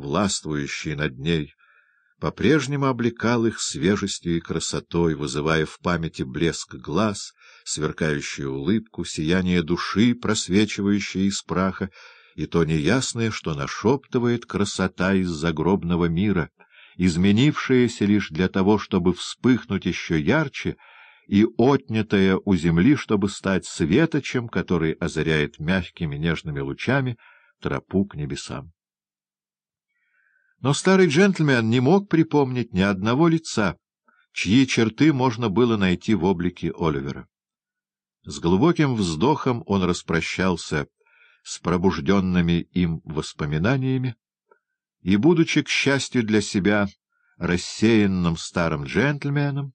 властвующий над ней, по-прежнему облекал их свежестью и красотой, вызывая в памяти блеск глаз, сверкающую улыбку, сияние души, просвечивающее из праха, и то неясное, что нашептывает красота из загробного мира, изменившаяся лишь для того, чтобы вспыхнуть еще ярче, и отнятая у земли, чтобы стать светочем, который озаряет мягкими нежными лучами тропу к небесам. Но старый джентльмен не мог припомнить ни одного лица, чьи черты можно было найти в облике Оливера. С глубоким вздохом он распрощался с пробужденными им воспоминаниями и, будучи, к счастью для себя, рассеянным старым джентльменом,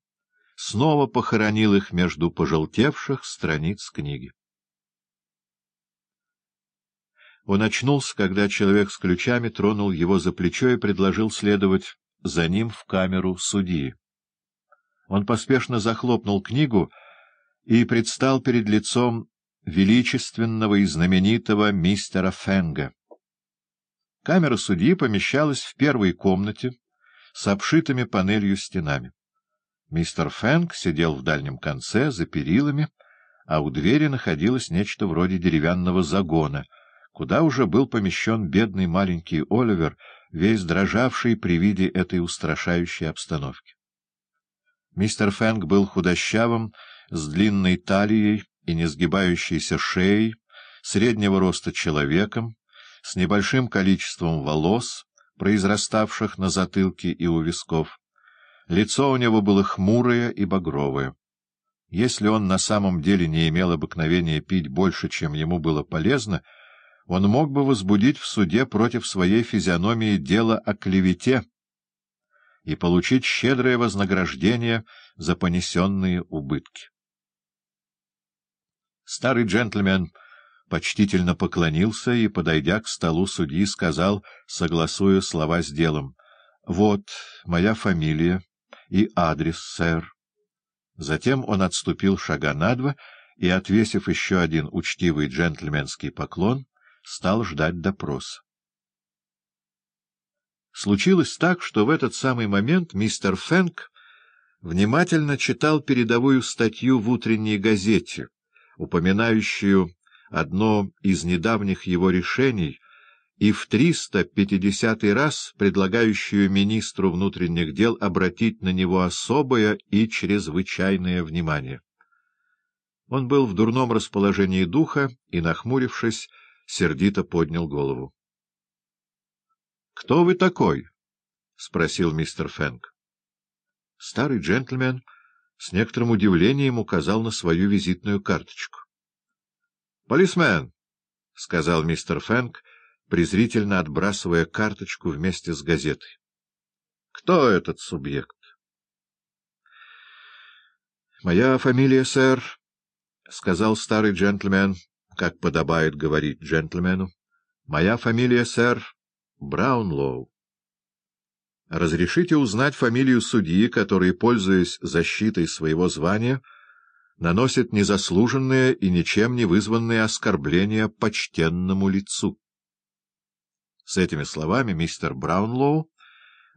снова похоронил их между пожелтевших страниц книги. Он очнулся, когда человек с ключами тронул его за плечо и предложил следовать за ним в камеру судьи. Он поспешно захлопнул книгу и предстал перед лицом величественного и знаменитого мистера Фенга. Камера судьи помещалась в первой комнате с обшитыми панелью стенами. Мистер Фэнг сидел в дальнем конце, за перилами, а у двери находилось нечто вроде деревянного загона — куда уже был помещен бедный маленький Оливер, весь дрожавший при виде этой устрашающей обстановки. Мистер Фэнк был худощавым, с длинной талией и несгибающейся шеей, среднего роста человеком, с небольшим количеством волос, произраставших на затылке и у висков. Лицо у него было хмурое и багровое. Если он на самом деле не имел обыкновения пить больше, чем ему было полезно, — он мог бы возбудить в суде против своей физиономии дело о клевете и получить щедрое вознаграждение за понесенные убытки. Старый джентльмен почтительно поклонился и, подойдя к столу судьи, сказал, согласуя слова с делом, — Вот моя фамилия и адрес, сэр. Затем он отступил шага на два и, отвесив еще один учтивый джентльменский поклон, стал ждать допрос. Случилось так, что в этот самый момент мистер Фэнк внимательно читал передовую статью в утренней газете, упоминающую одно из недавних его решений и в 350 раз предлагающую министру внутренних дел обратить на него особое и чрезвычайное внимание. Он был в дурном расположении духа и, нахмурившись, сердито поднял голову. — Кто вы такой? — спросил мистер Фэнк. Старый джентльмен с некоторым удивлением указал на свою визитную карточку. — Полисмен! — сказал мистер Фэнк, презрительно отбрасывая карточку вместе с газетой. — Кто этот субъект? — Моя фамилия, сэр, — сказал старый джентльмен, как подобает говорить джентльмену. Моя фамилия, сэр, Браунлоу. Разрешите узнать фамилию судьи, который, пользуясь защитой своего звания, наносит незаслуженное и ничем не вызванное оскорбление почтенному лицу. С этими словами мистер Браунлоу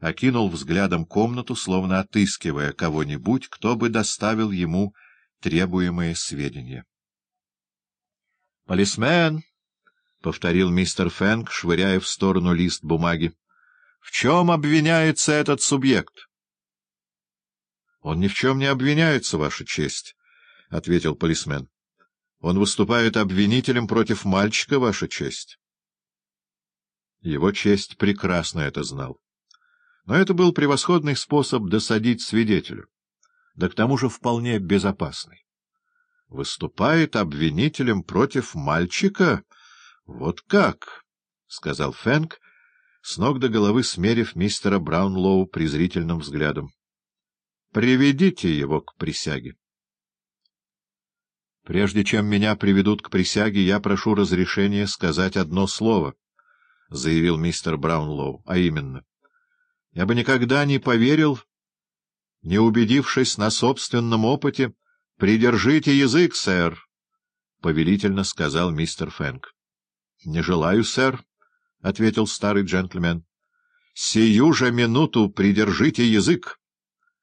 окинул взглядом комнату, словно отыскивая кого-нибудь, кто бы доставил ему требуемые сведения. «Полисмен!» — повторил мистер Фэнк, швыряя в сторону лист бумаги. «В чем обвиняется этот субъект?» «Он ни в чем не обвиняется, Ваша честь», — ответил полисмен. «Он выступает обвинителем против мальчика, Ваша честь». Его честь прекрасно это знал. Но это был превосходный способ досадить свидетелю, да к тому же вполне безопасный выступает обвинителем против мальчика? Вот как? — сказал Фэнк, с ног до головы смерив мистера Браунлоу презрительным взглядом. — Приведите его к присяге. — Прежде чем меня приведут к присяге, я прошу разрешения сказать одно слово, — заявил мистер Браунлоу, — а именно. Я бы никогда не поверил, не убедившись на собственном опыте, —— Придержите язык, сэр, — повелительно сказал мистер Фэнк. — Не желаю, сэр, — ответил старый джентльмен. «Сию же минуту придержите язык!»